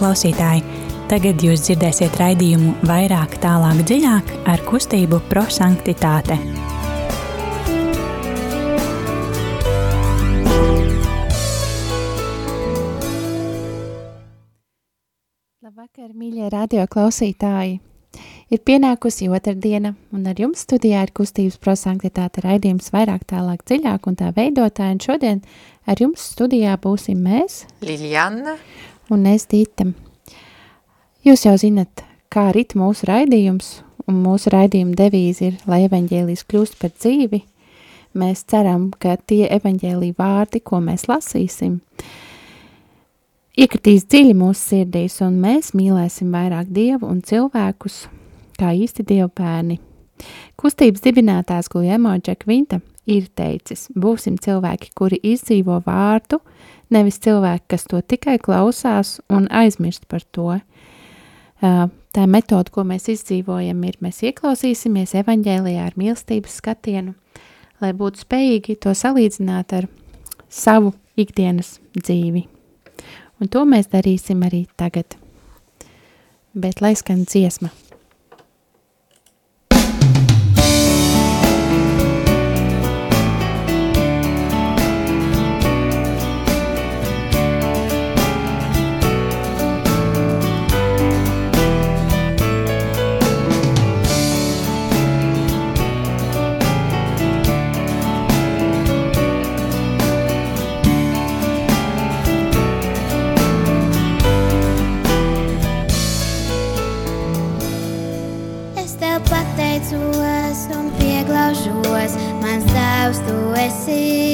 klausītāji! Tagad jūs dzirdēsiet raidījumu vairāk, tālāk, dziļāk ar kustību prosanktitāte. Labvakar, mīļie radio klausītāji! Ir pienākusi otrdiena, un ar jums studijā ir kustības prosanktitāte raidījums vairāk tālāk dziļāk un tā veidotāji, un šodien ar jums studijā būsim mēs, Liljana un es Dīta. Jūs jau zinat, kā rit mūsu raidījums, un mūsu raidījuma devīze ir, lai evaņģēlijas kļūst par dzīvi. Mēs ceram, ka tie evaņģēlī vārdi, ko mēs lasīsim, iekritīs dziļi mūsu sirdīs, un mēs mīlēsim vairāk Dievu un cilvēkus, kā īsti dievbērni. Kustības dibinātājs Guljemo Džekvinta ir teicis, būsim cilvēki, kuri izdzīvo vārdu, nevis cilvēki, kas to tikai klausās un aizmirst par to. Tā metode, ko mēs izdzīvojam, ir mēs ieklausīsimies evaņģēlijā ar mīlestības skatienu, lai būtu spējīgi to salīdzināt ar savu ikdienas dzīvi. Un to mēs darīsim arī tagad. Bet lai skan dziesma. Tu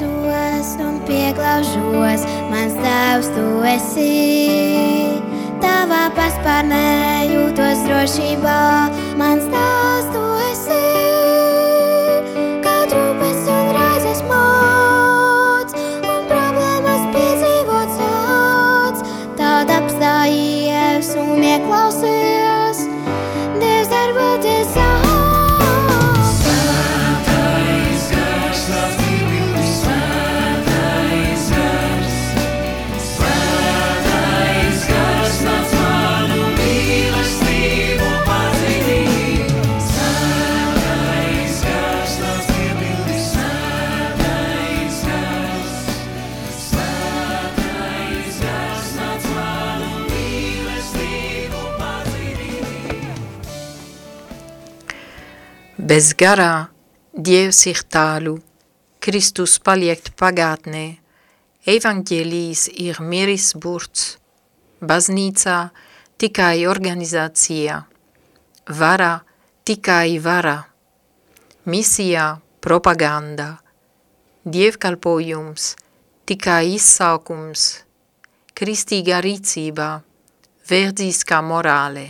pateicos un pieglaužos, mans tēvs tu esi. Tavā paspārnē jūtos drošībā, mans tēvs Bez garā Dievs ir tālu, Kristus paliek pagātnē, evaņģēlijs ir miris burts, baznīcā tikai organizācija, vara tikai vara, misijā propaganda, dievkalpojums tikai izsaukums, kristīgā rīcībā, verdzīskā morālē.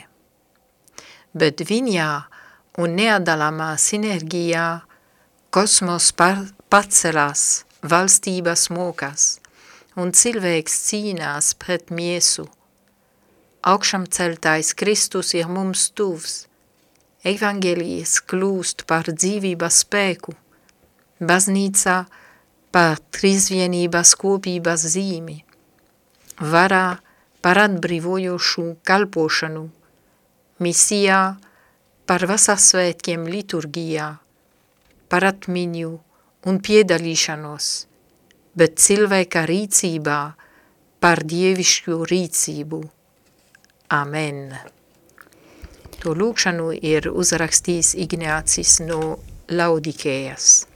Bet viņā un neatdalāmā sinerģijā kosmos pacelās, valstības mokas, un cilvēks cīnās pret miesu. Augšam celtais Kristus ir mums tuvs, evangelijas kļūst par dzīvības spēku, baznīcā par trīsvienības kopības zīmi, varā par atbrīvojošu kalpošanu, misijā par vasasvētkiem liturgijā, par atmiņu un piedalīšanos, bet cilvēka rīcībā par dievišķu rīcību. Amen. To lūkšanu ir uzrakstījis Ignācis no Laudikējas.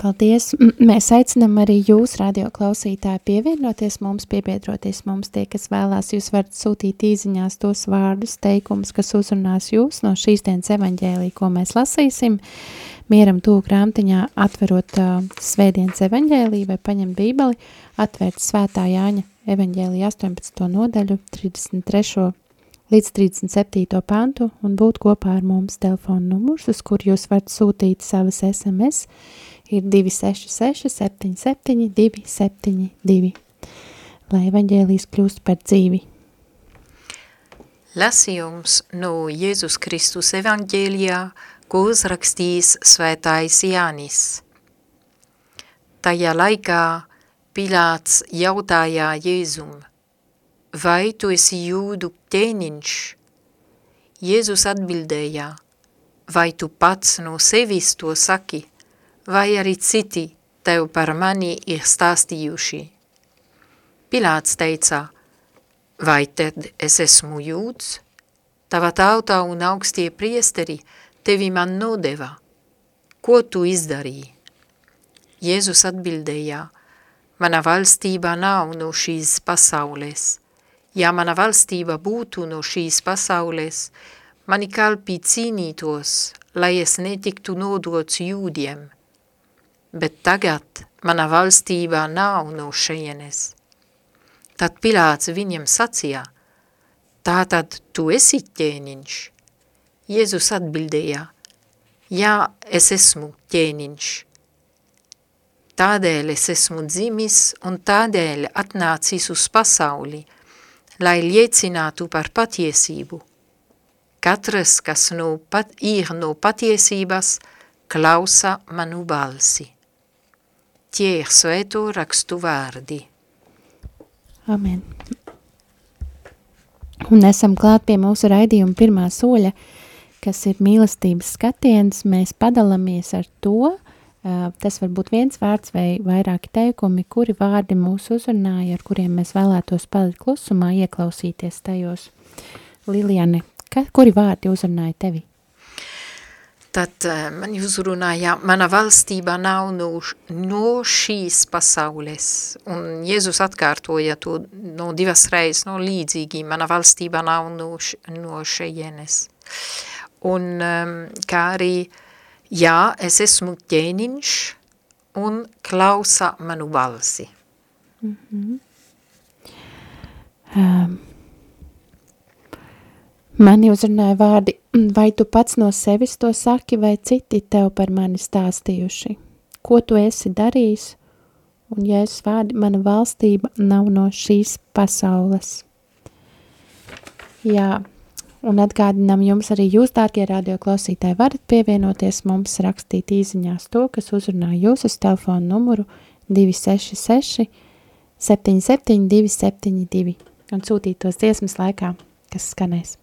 Paldies! Mēs aicinām arī jūs, radio klausītāji, pievienoties mums, piebiedroties mums tie, kas vēlās. Jūs varat sūtīt īziņās tos vārdus, teikumus, kas uzrunās jūs no šīs dienas evaņģēlī, ko mēs lasīsim. Mieram tūk grāmatiņā atverot uh, svētdienas evaņģēlī vai paņemt bībeli, atvērt svētā Jāņa evaņģēlī 18. nodaļu 33 līdz 37. pantu un būt kopā ar mums telefonu numurs, uz kur jūs varat sūtīt savas SMS, ir 266 77 272, lai evaņģēlijas kļūst par dzīvi. Lasījums no Jēzus Kristus evaņģēlijā, ko uzrakstījis svētais Jānis. Tajā laikā Pilāts jautājā Jēzum – vai tu esi jūdu ķēniņš? Jēzus atbildēja, vai tu pats no sevis to saki, vai arī citi tev par mani ir stāstījuši? Pilāts teica, vai tad es esmu jūds? Tava tauta un augstie priesteri tevi man nodeva. Ko tu izdarīji? Jēzus atbildēja, mana valstība nav no šīs pasaules. Ja mana valstība būtu no šīs pasaules, mani kalpi cīnītos, lai es netiktu nodots jūdiem. Bet tagad mana valstība nav no šeienes. Tad Pilāts viņam sacīja, tātad tu esi ķēniņš. Jēzus atbildēja, jā, es esmu ķēniņš. Tādēļ es esmu dzimis un tādēļ atnācis uz pasauli – lai liecinātu par patiesību. Katrs, kas no pat, ir no patiesības, klausa manu balsi. Tie ir svēto rakstu vārdi. Amen. Un esam klāt pie mūsu raidījuma pirmā soļa, kas ir mīlestības skatiens. Mēs padalāmies ar to, Tas var būt viens vārds vai vairāki teikumi, kuri vārdi mūs uzrunāja, ar kuriem mēs vēlētos palikt klusumā, ieklausīties tajos. Liliane, ka, kuri vārdi uzrunāja tevi? Tad man uzrunāja, mana valstība nav no, no šīs pasaules. Un Jēzus atkārtoja to no divas reizes, no līdzīgi, mana valstība nav no, no šeienes. Un kā arī uh, Jā, es esmu ķēniņš un klausa manu balsi. Mm -hmm. um. Mani uzrunāja vārdi, vai tu pats no sevis to saki, vai citi tev par mani stāstījuši? Ko tu esi darījis? Un jēzus vārdi, mana valstība nav no šīs pasaules. Jā, Un atgādinām jums arī jūs, dārgie radioklausītāji, varat pievienoties mums, rakstīt īziņās to, kas uzrunā jūs uz telefonu numuru 266 77 272 un sūtīt tos dziesmas laikā, kas skanēs.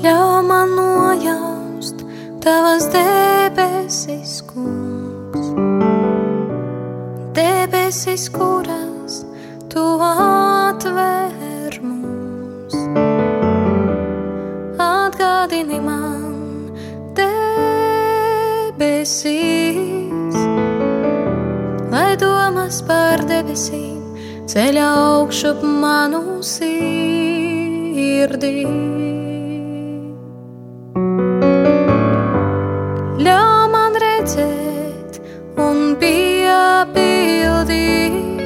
Ļauj man nojaust tavas debesis, kungs debesis, kuras tu atver mums. Atgādini man debesīs, lai domas par debesīm ceļā augšu manu sirdī. redzēt un piepildīt.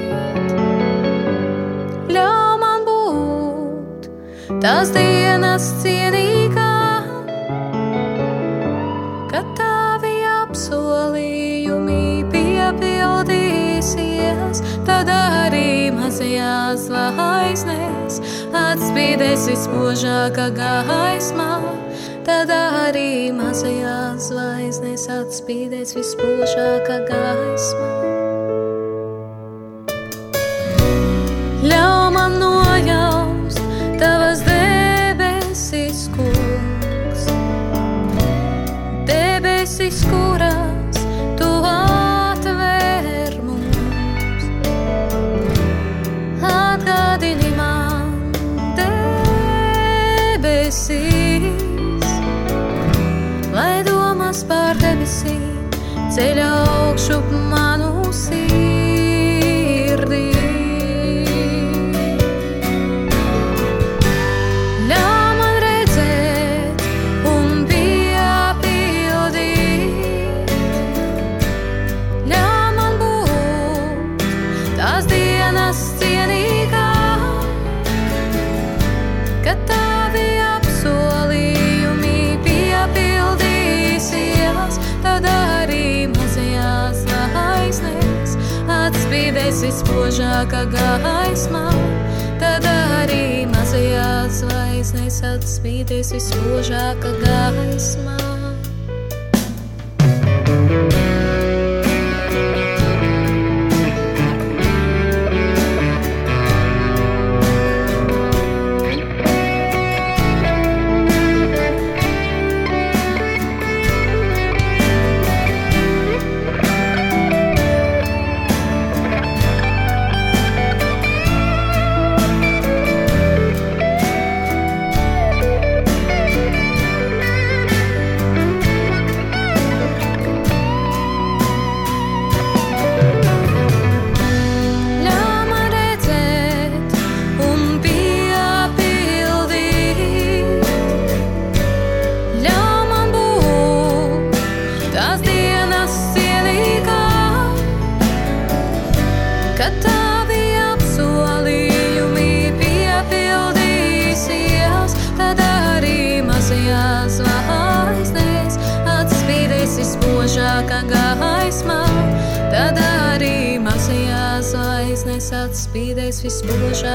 Ļauj man būt tās dienas cienīgā, kad tavi apsolījumi piepildīsies, tad arī mazajās zvaigznēs atspīdēs vispožākā gaismā tad arī mazajās zvaigznēs atspīdēs vispožākā gaisma. Debesīm, vispožākā gaismā, tad arī mazajās zvaigznēs atspīdēs vispožākā gaismā.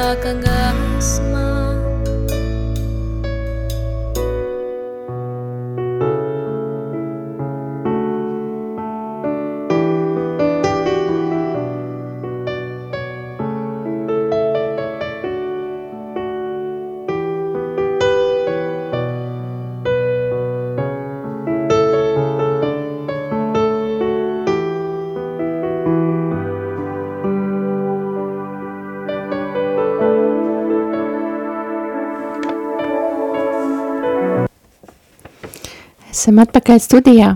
Vispožākā gaismā. Esam atpakaļ studijā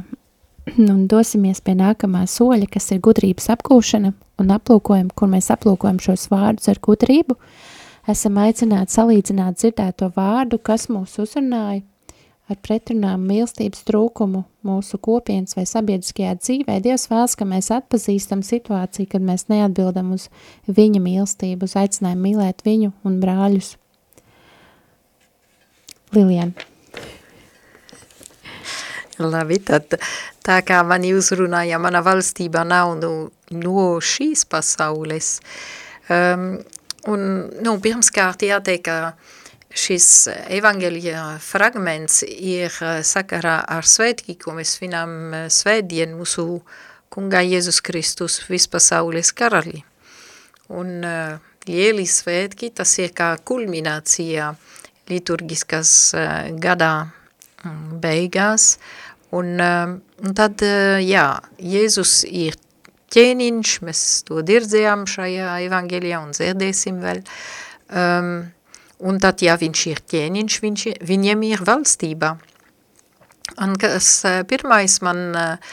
un dosimies pie nākamā soļa, kas ir gudrības apgūšana un aplūkojam, kur mēs aplūkojam šos vārdus ar gudrību. Esam aicināti salīdzināt dzirdēto vārdu, kas mūs uzrunāja ar pretrunām mīlestības trūkumu mūsu kopienas vai sabiedriskajā dzīvē. Dievs vēlas, ka mēs atpazīstam situāciju, kad mēs neatbildam uz viņa mīlestību, uz aicinājumu mīlēt viņu un brāļus. Liliana. Labi, tad tā kā mani uzrunāja, mana valstība nav no, no šīs pasaules. Um, un, nu, pirmskārt jāteikt, ka šis evangelija fragments ir sakarā ar svētki, ko mēs svinām svētdien mūsu kungā Jēzus Kristus vispasaules karali. Un uh, lieli svētki, tas ir kā kulminācija liturgiskas uh, gadā beigās, Un, um, un tad, uh, jā, Jēzus ir ķēniņš, mēs to dirdzējām šajā evangelijā un dzirdēsim vēl. Um, un tad, ja viņš ir ķēniņš, viņš, viņam ir valstība. Un kas uh, pirmais man uh,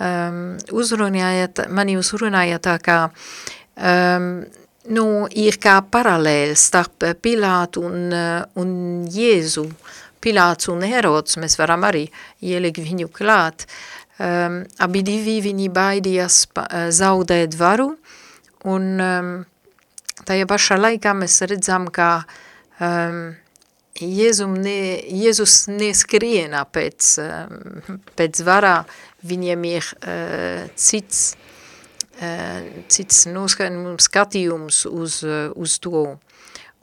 um, uzrunāja, mani uzrunāja tā kā, um, nu, ir kā paralēls starp Pilātu un, un Jēzu. Uh, Pilāts un Herods, mēs varam arī ielikt viņu klāt. um, abi divi viņi baidījās zaudēt varu, un um, tajā pašā laikā mēs redzam, ka um, Jēzum ne, Jēzus neskrienā pēc, um, pēc varā, viņiem ir uh, cits, uh, cits skatījums uz, uh, uz to.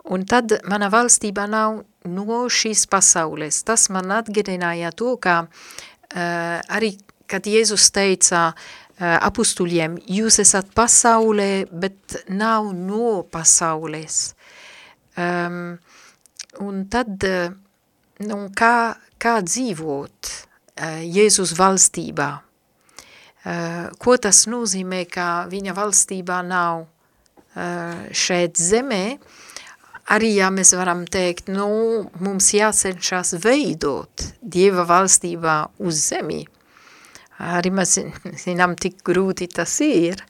Un tad mana valstība nav no šīs pasaules. Tas man atgādināja to, ka uh, arī, kad Jēzus teica uh, apustuļiem, jūs esat pasaulē, bet nav no pasaules. Um, un tad, uh, nu, kā, kā dzīvot uh, Jēzus valstībā? Uh, ko tas nozīmē, ka viņa valstībā nav uh, šeit zemē, uh, arī ja mēs varam teikt, nu, mums jācenšas veidot Dieva valstībā uz zemi. Arī mēs zinām, tik grūti tas ir.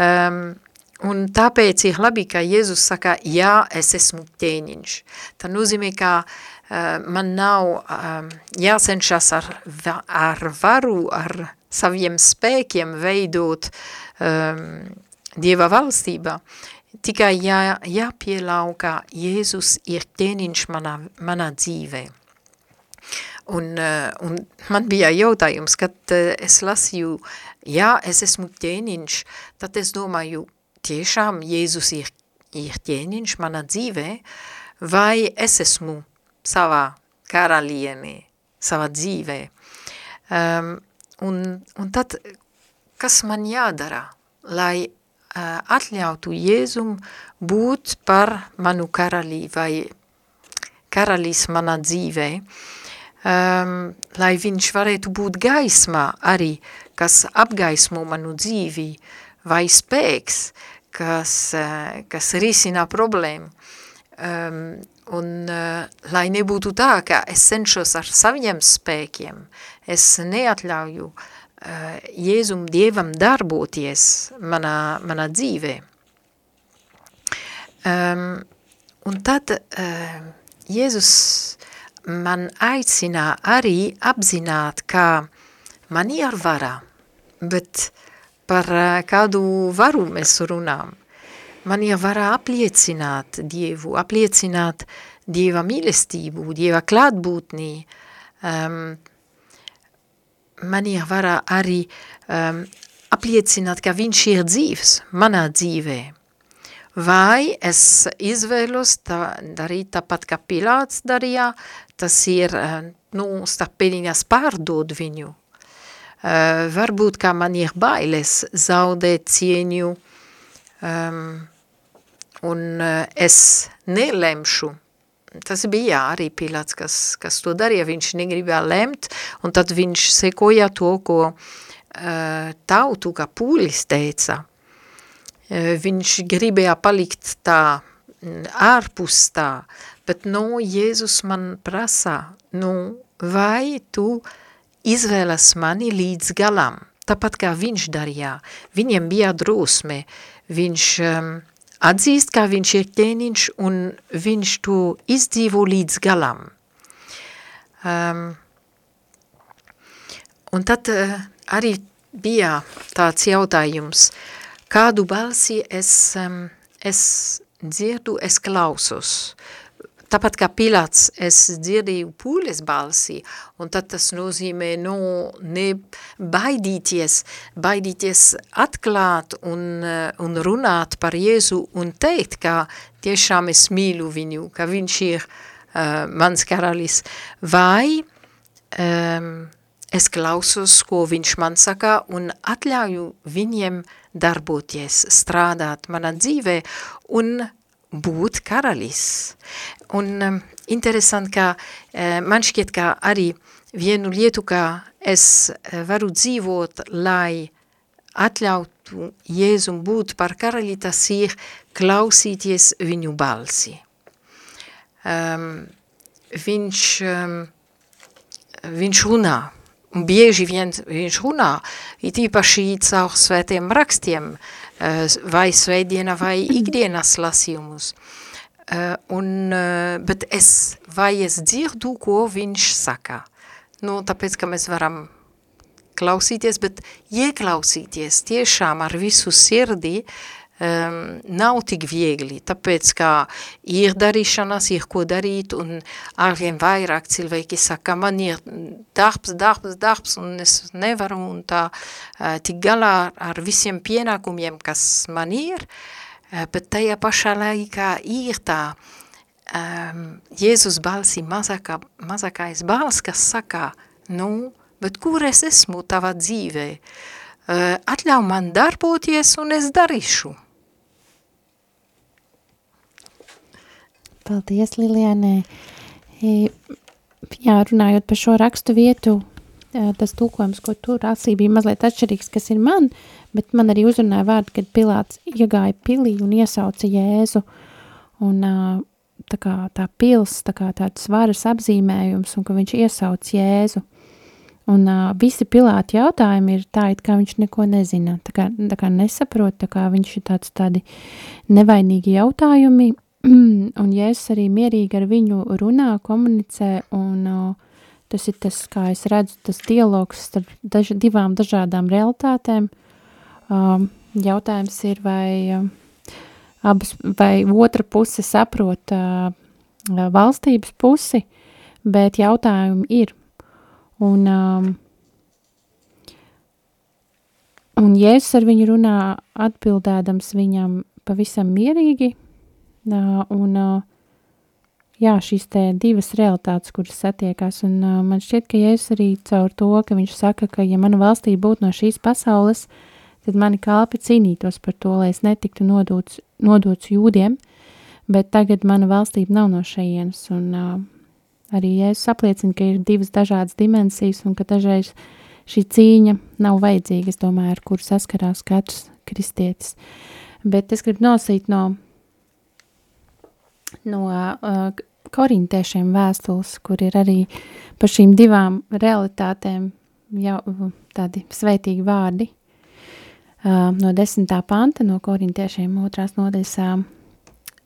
Um, un tāpēc ir labi, ka Jēzus saka, jā, es esmu ķēniņš. Tā nozīmē, ka uh, man nav um, jācenšas ar, ar varu, ar saviem spēkiem veidot um, Dieva valstībā. Tikai jā, jāpielau, ka Jēzus ir ķēniņš manā, manā dzīvē. Un, uh, un man bija jautājums, kad uh, es lasīju, jā, es esmu ķēniņš, tad es domāju, tiešām Jēzus ir, ir ķēniņš manā dzīvē, vai es esmu savā karalienē, savā dzīvē. Um, un, un tad, kas man jādara, lai atļautu Jēzum būt par manu karalī vai karalis manā dzīvē, um, lai viņš varētu būt gaismā arī, kas apgaismo manu dzīvi, vai spēks, kas, uh, kas risina problēmu. Um, un uh, lai nebūtu tā, ka es cenšos ar saviem spēkiem, es neatļauju uh, Jēzum Dievam darboties manā, manā dzīvē. Um, un tad uh, Jēzus man aicina arī apzināt, ka man ir vara, bet par uh, kādu varu mēs runām. Man ir vara apliecināt Dievu, apliecināt Dieva mīlestību, Dieva klātbūtnī, um, manī var arī um, apliecināt, ka viņš ir dzīvs manā dzīvē. Vai es izvēlos tā, darīt tāpat, kā Pilāts darīja, tas ir, uh, nu, starpēdiņās pārdod viņu. Uh, varbūt, kā man ir bailes zaudēt cieņu, um, un uh, es nelemšu tas bija arī Pilāts, kas, kas to darīja, viņš negribēja lemt, un tad viņš sekoja to, ko uh, tautu, kā pūlis teica. Uh, viņš gribēja palikt tā, ārpus tā, bet no Jēzus man prasa, nu, vai tu izvēlas mani līdz galam, tāpat kā viņš darīja. Viņiem bija drosme, viņš um, atzīst, ka viņš ir ķēniņš un viņš to izdzīvo līdz galam. Um, un tad uh, arī bija tāds jautājums, kādu balsi es, um, es dzirdu, es klausos. Tāpat kā Pilāts, es dzirdēju pūles balsi, un tad tas nozīmē, nu, ne baidīties, atklāt un, un runāt par Jēzu un teikt, ka tiešām es mīlu viņu, ka viņš ir uh, mans karalis, vai um, es klausos, ko viņš man saka, un atļauju viņiem darboties, strādāt manā dzīvē, un būt karalis. Un um, interesanti, ka uh, man šķiet, ka arī vienu lietu, ka es uh, varu dzīvot, lai atļautu Jēzum būt par karali, tas ir klausīties viņu balsi. Um, viņš, um, viņš runā, un bieži vien viņš runā, it īpaši caur svētiem rakstiem, uh, Eh, vai svētdiena vai ikdienas lasījumus. Uh, un, uh, bet es, vai es dzirdu, ko viņš saka? Nu, tāpēc, ka mēs varam klausīties, bet ieklausīties tiešām ar visu sirdī, um, nav tik viegli, tāpēc, kā ir darīšanas, ir ko darīt, un arvien vairāk cilvēki saka, man ir darbs, darbs, darbs, un es nevaru, un tā uh, tik galā ar visiem pienākumiem, kas man ir, uh, bet tajā pašā laikā ir tā, um, Jēzus balsi mazākā, mazākais bals, kas saka, nu, bet kur es esmu tavā dzīvē? Uh, atļauj man darboties un es darīšu. Paldies, Lilianē. Jā, runājot par šo rakstu vietu, tas tūkojums, ko tu rasīji, bija mazliet atšķirīgs, kas ir man, bet man arī uzrunāja vārdu, kad Pilāts iegāja pilī un iesauca Jēzu, un tā kā tā pils, tā kā tāds varas apzīmējums, un ka viņš iesauc Jēzu. Un uh, visi Pilāta jautājumi ir tā, it kā viņš neko nezina, tā kā, tā kā nesaprot, tā kā viņš ir tāds tādi nevainīgi jautājumi, un Jēzus arī mierīgi ar viņu runā, komunicē, un uh, tas ir tas, kā es redzu, tas dialogs starp daž, divām dažādām realitātēm. Um, jautājums ir, vai, uh, abas, vai otra puse saprot uh, valstības pusi, bet jautājumi ir. Un, um, un Jēzus ar viņu runā atbildēdams viņam pavisam mierīgi, un jā, šīs divas realitātes, kuras satiekās, un man šķiet, ka Jēzus arī caur to, ka viņš saka, ka ja mana valstība būtu no šīs pasaules, tad mani kalpi cīnītos par to, lai es netiktu nodots, nodots jūdiem, bet tagad mana valstība nav no šejienes, un uh, arī Jēzus apliecina, ka ir divas dažādas dimensijas, un ka dažreiz šī cīņa nav vajadzīga, es domāju, ar kuru saskarās katrs kristietis. Bet es gribu nosīt no no uh, korintiešiem vēstules, kur ir arī par šīm divām realitātēm jau tādi svētīgi vārdi. Uh, no desmitā panta no korintiešiem otrās nodaļas. Uh,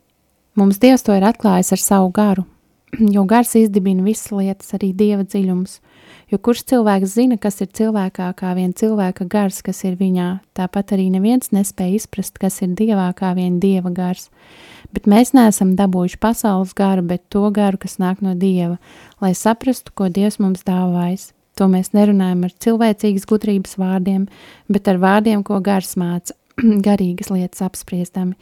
mums Dievs to ir atklājis ar savu garu, jo gars izdibina visas lietas, arī Dieva dziļums. Jo kurš cilvēks zina, kas ir cilvēkā, kā vien cilvēka gars, kas ir viņā, tāpat arī neviens nespēja izprast, kas ir Dievā, kā vien Dieva gars. Bet mēs neesam dabūjuši pasaules garu, bet to garu, kas nāk no Dieva, lai saprastu, ko Dievs mums dāvājis. To mēs nerunājam ar cilvēcīgas gudrības vārdiem, bet ar vārdiem, ko gars māca, garīgas lietas apspriestami.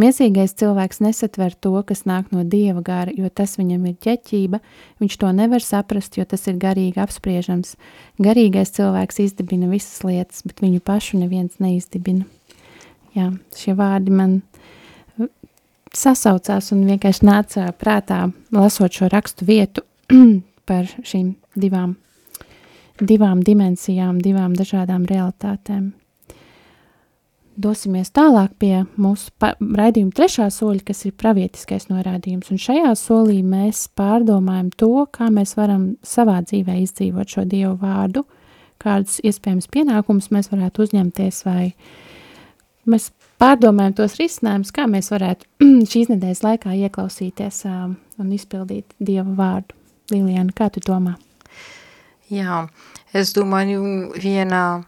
Miesīgais cilvēks nesatver to, kas nāk no dieva gara, jo tas viņam ir ķeķība, viņš to nevar saprast, jo tas ir garīgi apspriežams. Garīgais cilvēks izdibina visas lietas, bet viņu pašu neviens neizdibina. Jā, šie vārdi man sasaucās un vienkārši nāca prātā, lasot šo rakstu vietu par šīm divām, divām dimensijām, divām dažādām realitātēm dosimies tālāk pie mūsu raidījuma trešā soļa, kas ir pravietiskais norādījums. Un šajā solī mēs pārdomājam to, kā mēs varam savā dzīvē izdzīvot šo Dievu vārdu, kādus iespējams pienākumus mēs varētu uzņemties, vai mēs pārdomājam tos risinājumus, kā mēs varētu šīs nedēļas laikā ieklausīties un izpildīt Dieva vārdu. Liliana, kā tu domā? Jā, es domāju, viena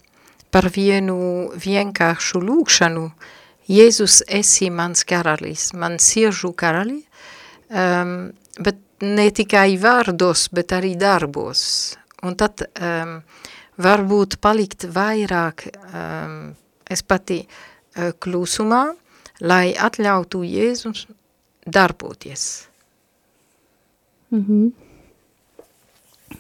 par vienu vienkāršu lūkšanu, Jēzus esi mans karalis, man siržu karali, um, bet ne tikai vārdos, bet arī darbos. Un tad um, varbūt palikt vairāk, um, es pati uh, klusumā, lai atļautu Jēzus darboties. Mm -hmm.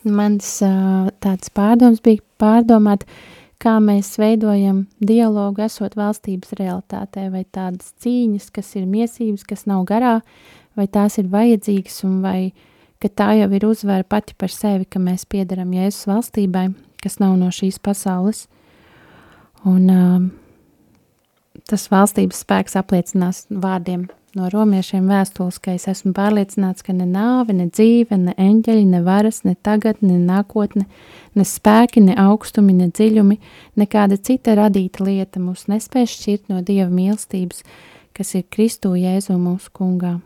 Mans uh, tāds pārdoms bija pārdomāt, uh, kā mēs veidojam dialogu esot valstības realitātē, vai tādas cīņas, kas ir miesības, kas nav garā, vai tās ir vajadzīgas, un vai tā jau ir uzvara pati par sevi, ka mēs piedaram Jēzus valstībai, kas nav no šīs pasaules. Un uh, tas valstības spēks apliecinās vārdiem no romiešiem vēstules, ka es esmu pārliecināts, ka ne nāve, ne dzīve, ne eņģeļi, ne varas, ne tagad, ne nākotne, ne spēki, ne augstumi, ne dziļumi, nekāda cita radīta lieta mūs nespēj šķirt no Dieva mīlestības, kas ir Kristū Jēzu mūsu kungā.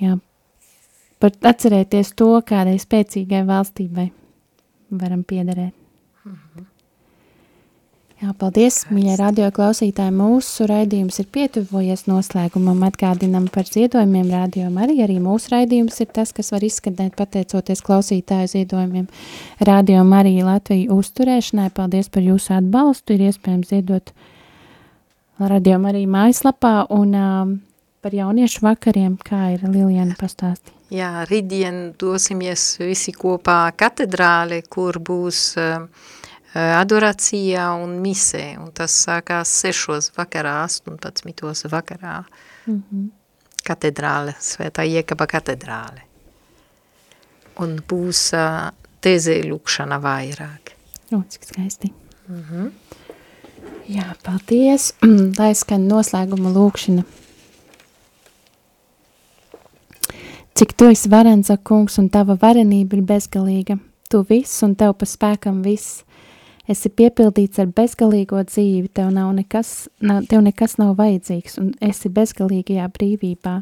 Jā, par atcerēties to, kādai spēcīgai valstībai varam piederēt. Jā, paldies, mīļie radio klausītāji. Mūsu raidījums ir pietuvojies noslēgumam. Atgādinam par ziedojumiem rādījumam. Arī, arī mūsu raidījums ir tas, kas var izskatīt pateicoties klausītāju ziedojumiem. Rādījumam arī Latviju uzturēšanai. Paldies par jūsu atbalstu. Ir iespējams ziedot rādījumam arī mājaslapā un um, par jauniešu vakariem, kā ir Liljana pastāstī. Jā, rītdien dosimies visi kopā katedrāli, kur būs uh, Eh, adorācijā un misē, un tas sākās sešos vakarā, 18. vakarā. Mm -hmm. Katedrāle, svētā iekaba katedrāle. Un būs uh, tezē lūkšana vairāk. O, cik skaisti. Mm -hmm. Jā, paldies. Lai skan noslēguma lūkšana. Cik tu esi varens, kungs, un tava varenība ir bezgalīga. Tu viss un tev pa spēkam viss esi piepildīts ar bezgalīgo dzīvi, tev, nav nekas, nav, tev nekas nav vajadzīgs un esi bezgalīgajā brīvībā,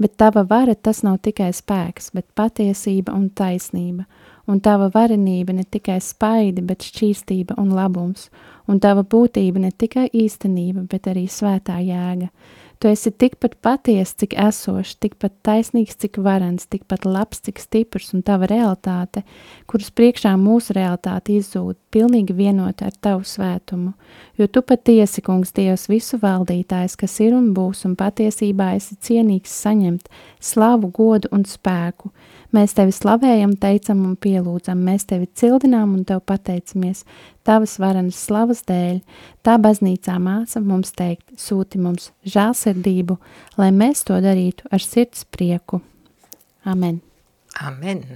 bet tava vara tas nav tikai spēks, bet patiesība un taisnība, un tava varenība ne tikai spaidi, bet šķīstība un labums, un tava būtība ne tikai īstenība, bet arī svētā jēga, Tu esi tikpat patiesa, cik esošs, tikpat taisnīgs, cik varens, tikpat labs, cik stiprs, un tava realitāte, kuras priekšā mūsu realitāte izzūd, pilnīgi vienota ar tavu svētumu. Jo tu patiesi, kungs, Dievs, visu valdītājs, kas ir un būs, un patiesībā esi cienīgs saņemt slavu, godu un spēku. Mēs tevi slavējam, teicam un pielūdzam, mēs tevi cildinām un tev pateicamies, tavas varenas slavas dēļ. Tā baznīcā māca mums teikt, sūti mums žālsirdību, lai mēs to darītu ar sirds prieku. Amen. Amen.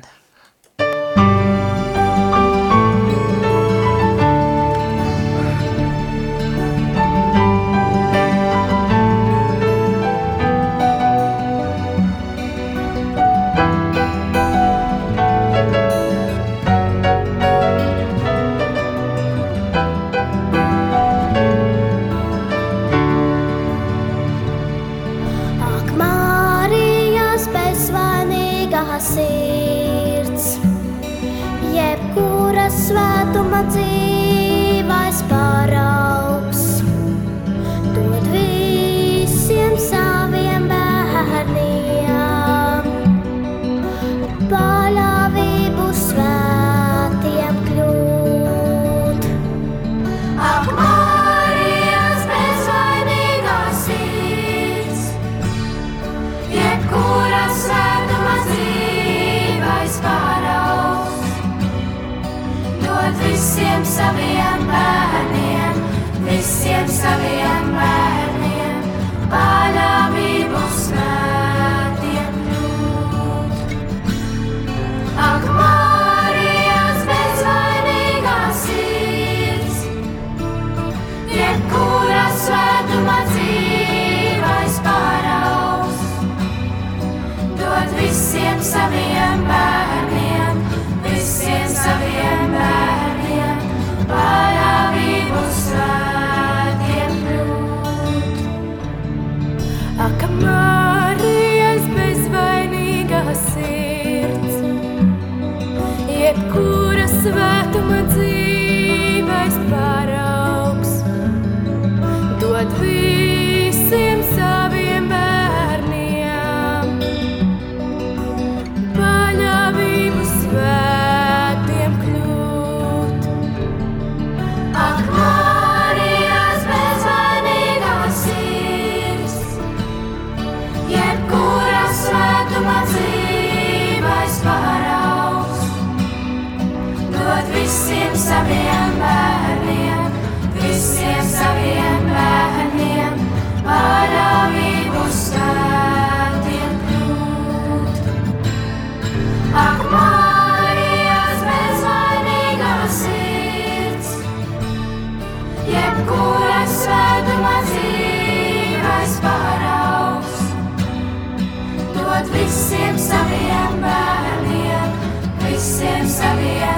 saviem bērniem, visiem saviem.